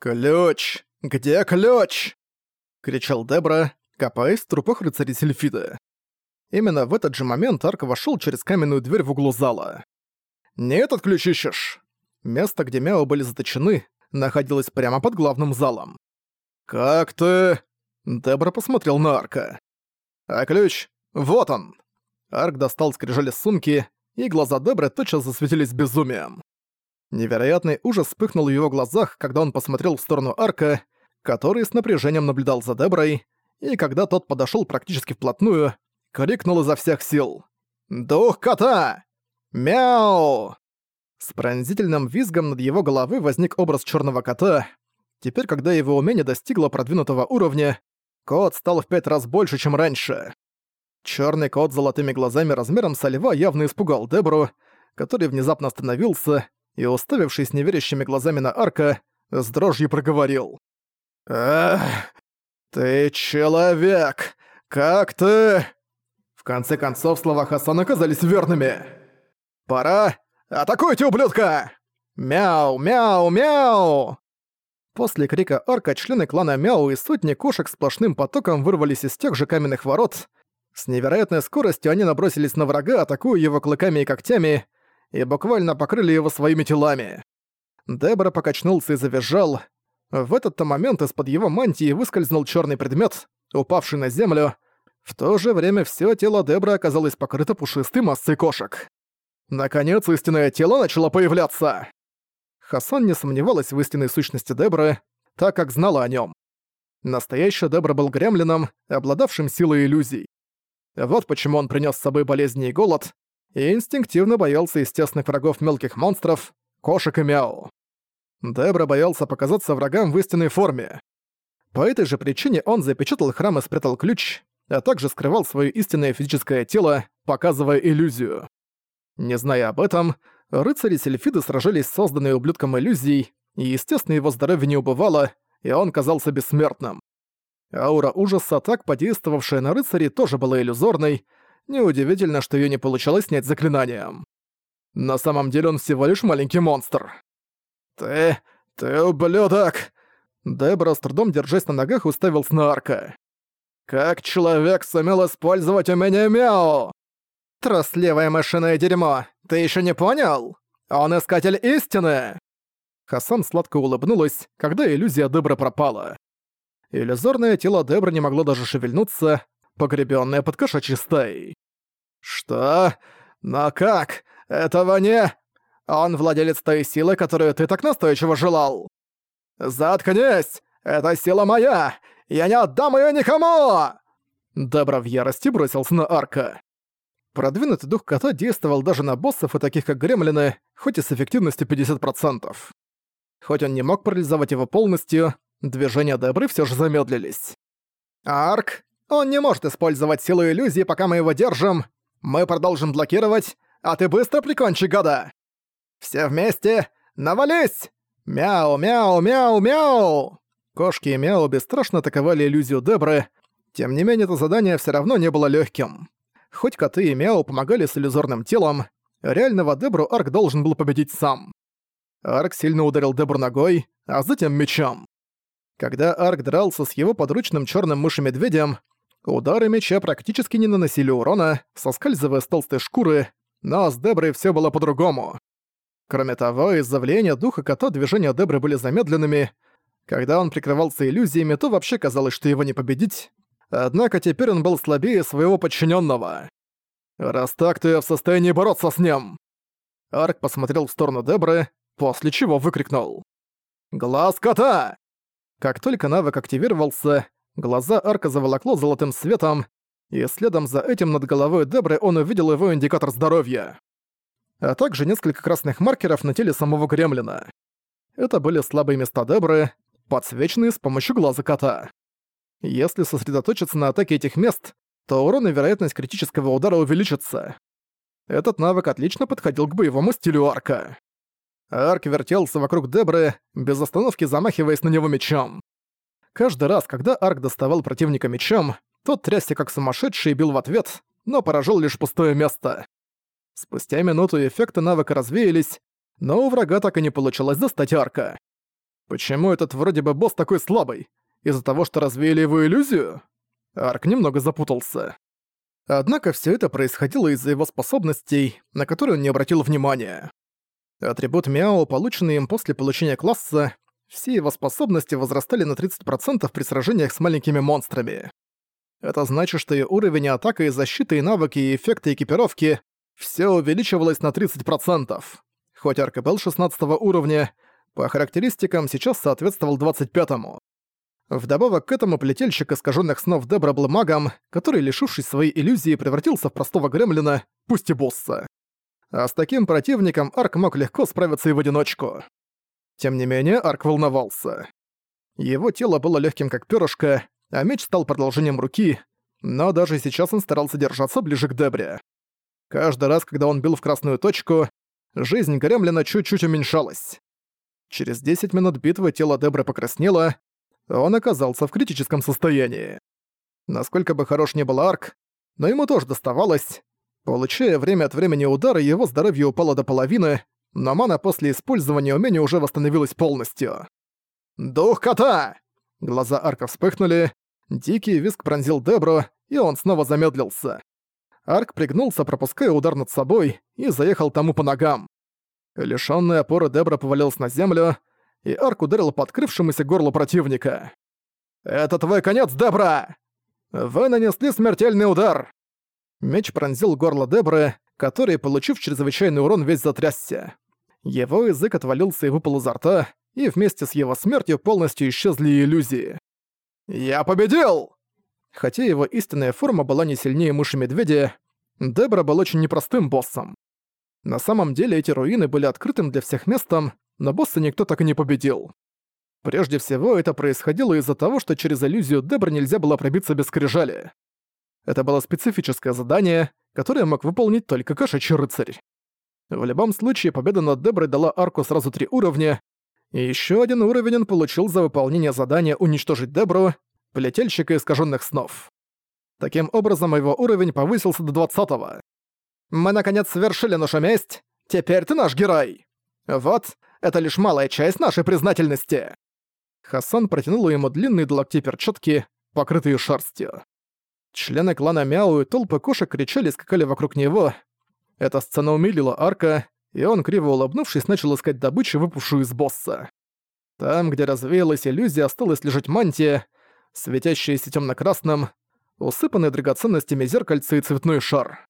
«Ключ! Где ключ?» — кричал Дебра, копаясь в трупах рыцарей Сильфида. Именно в этот же момент Арк вошёл через каменную дверь в углу зала. «Не этот ключ ищешь?» Место, где Мяо были заточены, находилось прямо под главным залом. «Как ты...» Дебра посмотрел на Арка. «А ключ? Вот он!» Арк достал скрижали сумки, и глаза Дебры тотчас засветились безумием. Невероятный ужас вспыхнул в его глазах, когда он посмотрел в сторону Арка, который с напряжением наблюдал за Деброй, и когда тот подошёл практически вплотную, крикнул изо всех сил. «Дух кота! Мяу!» С пронзительным визгом над его головы возник образ чёрного кота. Теперь, когда его умение достигло продвинутого уровня, кот стал в пять раз больше, чем раньше. Чёрный кот с золотыми глазами размером со льва явно испугал Дебру, который внезапно остановился и, уставившись неверящими глазами на Арка, с дрожью проговорил. «Эх, ты человек! Как ты...» В конце концов, слова Хасана оказались верными. «Пора! Атакуйте, ублюдка! Мяу, мяу, мяу!» После крика арка члены клана Мяу и сотни кошек сплошным потоком вырвались из тех же каменных ворот. С невероятной скоростью они набросились на врага, атакуя его клыками и когтями, и буквально покрыли его своими телами. Дебра покачнулся и завизжал. В этот-то момент из-под его мантии выскользнул черный предмет, упавший на землю. В то же время все тело Дебра оказалось покрыто пушистой массой кошек. Наконец, истинное тело начало появляться. Хасан не сомневалась в истинной сущности Дебры, так как знала о нем. Настоящий Дебра был гремлином, обладавшим силой иллюзий. Вот почему он принес с собой болезни и голод, и инстинктивно боялся естественных врагов мелких монстров, кошек и мяу. Дебра боялся показаться врагам в истинной форме. По этой же причине он запечатал храм и спрятал ключ, а также скрывал свое истинное физическое тело, показывая иллюзию. Не зная об этом, рыцари Сельфиды сражались с созданной ублюдком иллюзией, и, естественно, его здоровье не убывало, и он казался бессмертным. Аура ужаса, так подействовавшая на рыцарей, тоже была иллюзорной, Неудивительно, что её не получалось снять заклинанием. На самом деле он всего лишь маленький монстр. «Ты... ты ублюдок!» Дебра с трудом держась на ногах уставился на арка. «Как человек сумел использовать умение Мяу?» «Тросливое машинное дерьмо, ты ещё не понял? Он искатель истины!» Хасан сладко улыбнулась, когда иллюзия Дебра пропала. Иллюзорное тело Дебра не могло даже шевельнуться, погребённая под кошачьей стаей. «Что? Но как? Этого не... Он владелец той силы, которую ты так настойчиво желал!» «Заткнись! Это сила моя! Я не отдам её никому!» Добро в ярости бросился на арка. Продвинутый дух кота действовал даже на боссов и таких как гремлины, хоть и с эффективностью 50%. Хоть он не мог парализовать его полностью, движения Дебры всё же замедлились. «Арк, он не может использовать силу иллюзии, пока мы его держим. Мы продолжим блокировать, а ты быстро прикончи гада. Все вместе, навались! Мяу, мяу, мяу, мяу! Кошки и мяу бесстрашно атаковали иллюзию Дебры. Тем не менее, это задание все равно не было легким. Хоть коты и мяу помогали с иллюзорным телом, реального Дебру Арк должен был победить сам. Арк сильно ударил Дебру ногой, а затем мечом. Когда Арк дрался с его подручным черным мышем-медведем, Удары меча практически не наносили урона, соскальзывая с толстой шкуры, но с Деброй все было по-другому. Кроме того, из-за влияния духа кота движения Дебры были замедленными. Когда он прикрывался иллюзиями, то вообще казалось, что его не победить. Однако теперь он был слабее своего подчиненного. «Раз так, то я в состоянии бороться с ним!» Арк посмотрел в сторону Дебры, после чего выкрикнул. «Глаз кота!» Как только навык активировался, Глаза арка заволокло золотым светом, и следом за этим над головой Дебры он увидел его индикатор здоровья. А также несколько красных маркеров на теле самого Гремлина. Это были слабые места Дебры, подсвеченные с помощью глаза кота. Если сосредоточиться на атаке этих мест, то урон и вероятность критического удара увеличится. Этот навык отлично подходил к боевому стилю арка. Арк вертелся вокруг Дебры, без остановки замахиваясь на него мечом. Каждый раз, когда Арк доставал противника мечом, тот трясся как сумасшедший и бил в ответ, но поражал лишь пустое место. Спустя минуту эффекты навыка развеялись, но у врага так и не получилось достать Арка. Почему этот вроде бы босс такой слабый? Из-за того, что развеяли его иллюзию? Арк немного запутался. Однако все это происходило из-за его способностей, на которые он не обратил внимания. Атрибут Мяо, полученный им после получения класса, все его способности возрастали на 30% при сражениях с маленькими монстрами. Это значит, что и уровень атаки, и защиты, и навыки, и эффекты экипировки все увеличивалось на 30%. Хоть арк был 16 уровня, по характеристикам сейчас соответствовал 25-му. Вдобавок к этому плетельщик искаженных снов Дебра был магом, который, лишившись своей иллюзии, превратился в простого гремлина, пусть и босса. А с таким противником Арк мог легко справиться и в одиночку. Тем не менее, Арк волновался. Его тело было легким как перышко, а меч стал продолжением руки, но даже сейчас он старался держаться ближе к Дебре. Каждый раз, когда он бил в красную точку, жизнь Гремлина чуть-чуть уменьшалась. Через 10 минут битвы тело Дебры покраснело, он оказался в критическом состоянии. Насколько бы хорош не был Арк, но ему тоже доставалось. Получая время от времени удары, его здоровье упало до половины, но мана после использования умения уже восстановилась полностью. «Дух кота!» Глаза Арка вспыхнули, дикий виск пронзил Дебру, и он снова замедлился. Арк пригнулся, пропуская удар над собой, и заехал тому по ногам. Лишённая опоры Дебра повалилась на землю, и Арк ударил по открывшемуся горлу противника. «Это твой конец, Дебра! Вы нанесли смертельный удар!» Меч пронзил горло Дебры, который, получив чрезвычайный урон, весь затрясся. Его язык отвалился и выпал изо рта, и вместе с его смертью полностью исчезли иллюзии. «Я победил!» Хотя его истинная форма была не сильнее мыши-медведя, Дебра был очень непростым боссом. На самом деле эти руины были открытым для всех местом, но босса никто так и не победил. Прежде всего, это происходило из-за того, что через иллюзию Дебра нельзя было пробиться без скрижали. Это было специфическое задание, которое мог выполнить только кошачий рыцарь. В любом случае, победа над Деброй дала арку сразу три уровня, и еще один уровень он получил за выполнение задания «Уничтожить Дебру», плетельщика искаженных снов. Таким образом, его уровень повысился до 20 -го. «Мы, наконец, совершили нашу месть! Теперь ты наш герой! Вот, это лишь малая часть нашей признательности!» Хасан протянул ему длинные до локтей перчатки, покрытые шерстью. Члены клана Мяу и толпы кошек кричали и скакали вокруг него. Эта сцена умилила Арка, и он, криво улыбнувшись, начал искать добычу, выпавшую из босса. Там, где развеялась иллюзия, осталась лежать мантия, светящаяся темно-красным, усыпанный драгоценностями зеркальце и цветной шар.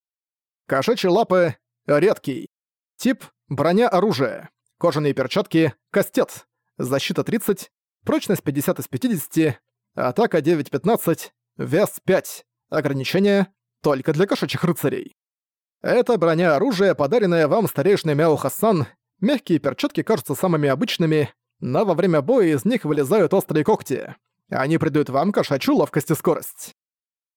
Кошачьи лапы — редкий. Тип — броня-оружие. Кожаные перчатки — кастет. Защита 30, прочность 50 из 50, атака 9-15, вес 5. Ограничение только для кошачьих рыцарей. Это броня-оружие, подаренное вам старейшиной Мяу Хасан. Мягкие перчатки кажутся самыми обычными, но во время боя из них вылезают острые когти. Они придают вам кошачью ловкость и скорость.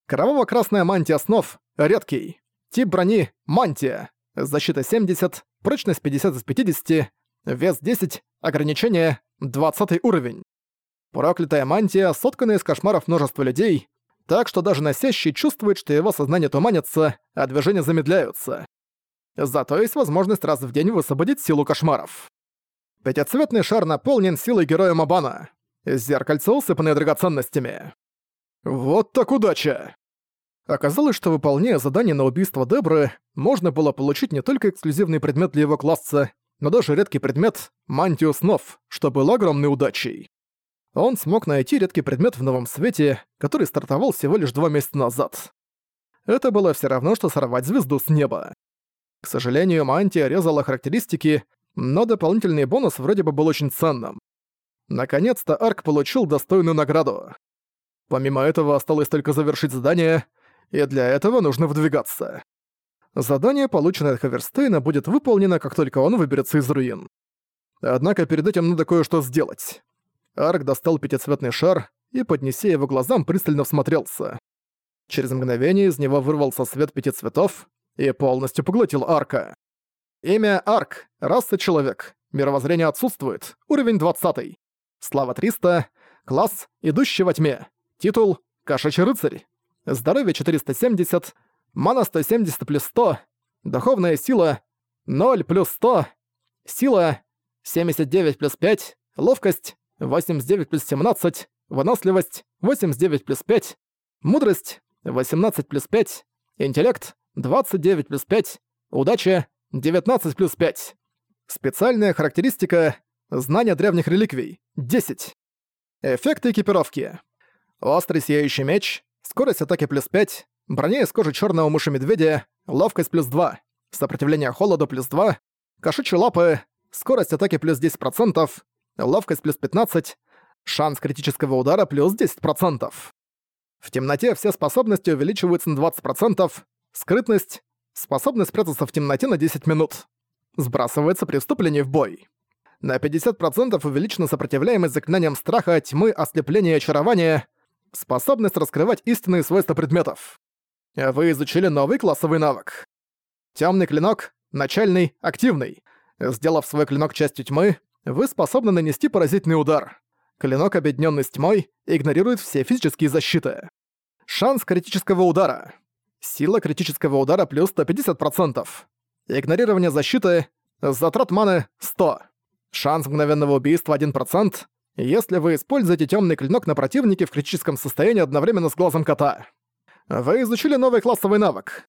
Кроваво-красная мантия снов — редкий. Тип брони — мантия. Защита 70, прочность 50 из 50, вес 10, ограничение — 20 уровень. Проклятая мантия, сотканная из кошмаров множества людей, так что даже носящий чувствует, что его сознание туманится, а движения замедляются. Зато есть возможность раз в день высвободить силу кошмаров. Пятицветный шар наполнен силой героя Мабана. Зеркальце усыпанное драгоценностями. Вот так удача! Оказалось, что выполняя задание на убийство Дебры, можно было получить не только эксклюзивный предмет для его класса, но даже редкий предмет — мантию снов, что было огромной удачей. Он смог найти редкий предмет в новом свете, который стартовал всего лишь два месяца назад. Это было все равно, что сорвать звезду с неба. К сожалению, мантия резала характеристики, но дополнительный бонус вроде бы был очень ценным. Наконец-то Арк получил достойную награду. Помимо этого осталось только завершить задание, и для этого нужно выдвигаться. Задание, полученное от Хаверстейна, будет выполнено, как только он выберется из руин. Однако перед этим надо кое-что сделать. Арк достал пятицветный шар и, поднеся его глазам, пристально всмотрелся. Через мгновение из него вырвался свет пяти цветов и полностью поглотил Арка. Имя Арк, раса человек, мировоззрение отсутствует, уровень 20. Слава 300, класс идущий во тьме, титул кошачий рыцарь, здоровье 470, мана 170 плюс 100, духовная сила 0 плюс 100, сила 79 плюс 5, ловкость 89 плюс 17, выносливость 89 плюс 5, мудрость 18 плюс 5, интеллект 29 плюс 5, удача 19 плюс 5. Специальная характеристика знания древних реликвий 10. Эффекты экипировки. Острый сияющий меч, скорость атаки плюс 5, броня из кожи черного мыши-медведя, ловкость плюс 2, сопротивление холоду плюс 2, кошачьи лапы, скорость атаки плюс 10%, ловкость плюс 15, шанс критического удара плюс 10%. В темноте все способности увеличиваются на 20%, скрытность, способность спрятаться в темноте на 10 минут. Сбрасывается при вступлении в бой. На 50% увеличена сопротивляемость заклинаниям страха, тьмы, ослепления и очарования, способность раскрывать истинные свойства предметов. Вы изучили новый классовый навык. Темный клинок, начальный, активный. Сделав свой клинок частью тьмы, вы способны нанести поразительный удар. Клинок, объединенный с тьмой, игнорирует все физические защиты. Шанс критического удара. Сила критического удара плюс 150%. Игнорирование защиты. Затрат маны 100. Шанс мгновенного убийства 1%, если вы используете темный клинок на противнике в критическом состоянии одновременно с глазом кота. Вы изучили новый классовый навык.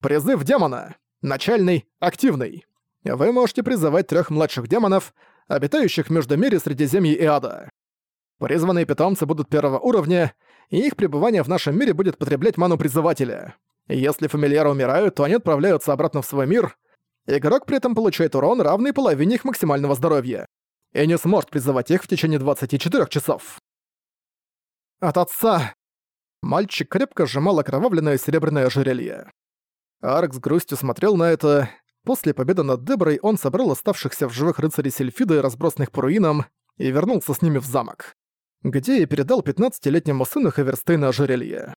Призыв демона. Начальный, активный. Вы можете призывать трех младших демонов, обитающих в Междумире Средиземья и Ада. Призванные питомцы будут первого уровня, и их пребывание в нашем мире будет потреблять ману призывателя. Если фамильяры умирают, то они отправляются обратно в свой мир. Игрок при этом получает урон, равный половине их максимального здоровья. И не сможет призывать их в течение 24 часов. От отца. Мальчик крепко сжимал окровавленное серебряное ожерелье. Арк с грустью смотрел на это. После победы над Деброй он собрал оставшихся в живых рыцарей Сельфиды, разбросанных по руинам, и вернулся с ними в замок, где и передал 15-летнему сыну Хаверстейна ожерелье.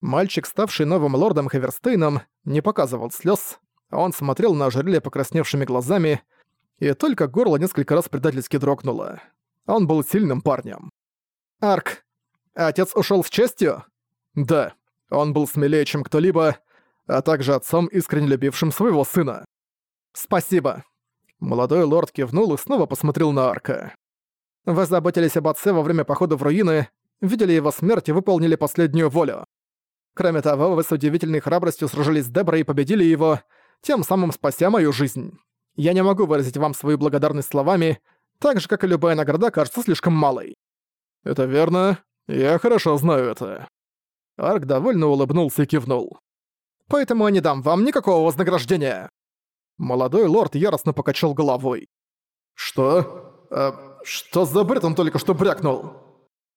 Мальчик, ставший новым лордом Хаверстейном, не показывал слез. Он смотрел на ожерелье покрасневшими глазами, и только горло несколько раз предательски дрогнуло. Он был сильным парнем. «Арк, отец ушел с честью?» «Да, он был смелее, чем кто-либо, а также отцом, искренне любившим своего сына». «Спасибо». Молодой лорд кивнул и снова посмотрел на Арка. «Вы заботились об отце во время похода в руины, видели его смерть и выполнили последнюю волю. Кроме того, вы с удивительной храбростью сражались с Деброй и победили его, тем самым спася мою жизнь. Я не могу выразить вам свою благодарность словами, так же, как и любая награда кажется слишком малой». «Это верно. Я хорошо знаю это». Арк довольно улыбнулся и кивнул. «Поэтому я не дам вам никакого вознаграждения». Молодой лорд яростно покачал головой. «Что? А, что за бред он только что брякнул?»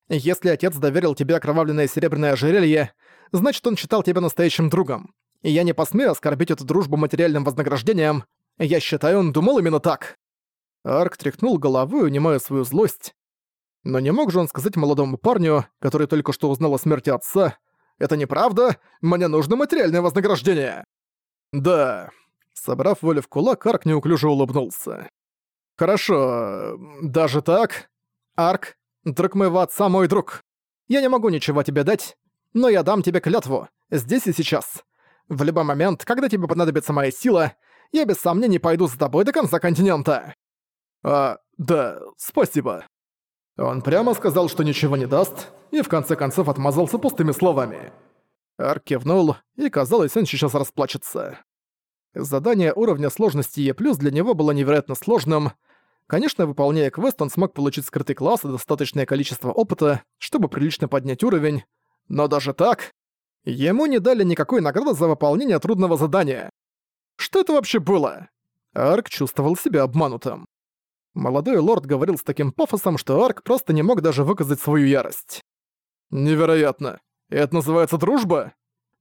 «Если отец доверил тебе окровавленное серебряное ожерелье, значит, он считал тебя настоящим другом. И я не посмею оскорбить эту дружбу материальным вознаграждением. Я считаю, он думал именно так». Арк тряхнул головой, унимая свою злость. Но не мог же он сказать молодому парню, который только что узнал о смерти отца, «Это неправда? Мне нужно материальное вознаграждение!» «Да, Собрав волю в кулак, Арк неуклюже улыбнулся. «Хорошо, даже так? Арк, друг моего отца мой друг. Я не могу ничего тебе дать, но я дам тебе клятву, здесь и сейчас. В любой момент, когда тебе понадобится моя сила, я без сомнений пойду за тобой до конца континента». «А, да, спасибо». Он прямо сказал, что ничего не даст, и в конце концов отмазался пустыми словами. Арк кивнул, и казалось, он сейчас расплачется. Задание уровня сложности Е+, для него было невероятно сложным. Конечно, выполняя квест, он смог получить скрытый класс и достаточное количество опыта, чтобы прилично поднять уровень. Но даже так, ему не дали никакой награды за выполнение трудного задания. Что это вообще было? Арк чувствовал себя обманутым. Молодой лорд говорил с таким пафосом, что Арк просто не мог даже выказать свою ярость. «Невероятно. Это называется дружба?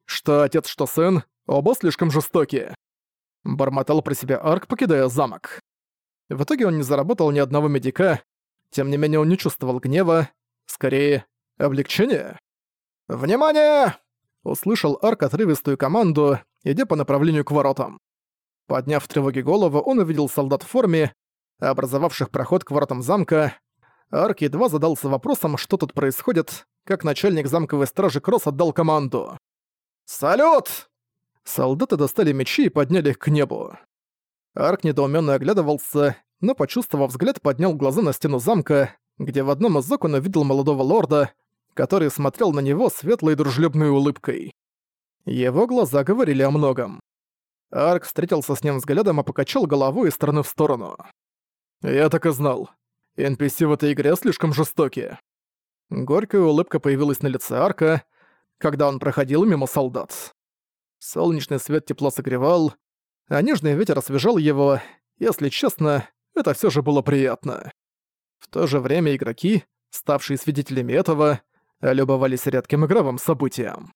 Что отец, что сын, оба слишком жестокие. Бормотал про себя Арк, покидая замок. В итоге он не заработал ни одного медика, тем не менее он не чувствовал гнева, скорее, облегчения. «Внимание!» — услышал Арк отрывистую команду, идя по направлению к воротам. Подняв в тревоге голову, он увидел солдат в форме, образовавших проход к воротам замка. Арк едва задался вопросом, что тут происходит, как начальник замковой стражи Кросс отдал команду. «Салют!» Солдаты достали мечи и подняли их к небу. Арк недоуменно оглядывался, но, почувствовав взгляд, поднял глаза на стену замка, где в одном из окон увидел молодого лорда, который смотрел на него светлой дружелюбной улыбкой. Его глаза говорили о многом. Арк встретился с ним взглядом и покачал головой из стороны в сторону. «Я так и знал. NPC в этой игре слишком жестоки». Горькая улыбка появилась на лице Арка, когда он проходил мимо солдат. Солнечный свет тепло согревал, а нежный ветер освежал его. Если честно, это все же было приятно. В то же время игроки, ставшие свидетелями этого, любовались редким игровым событием.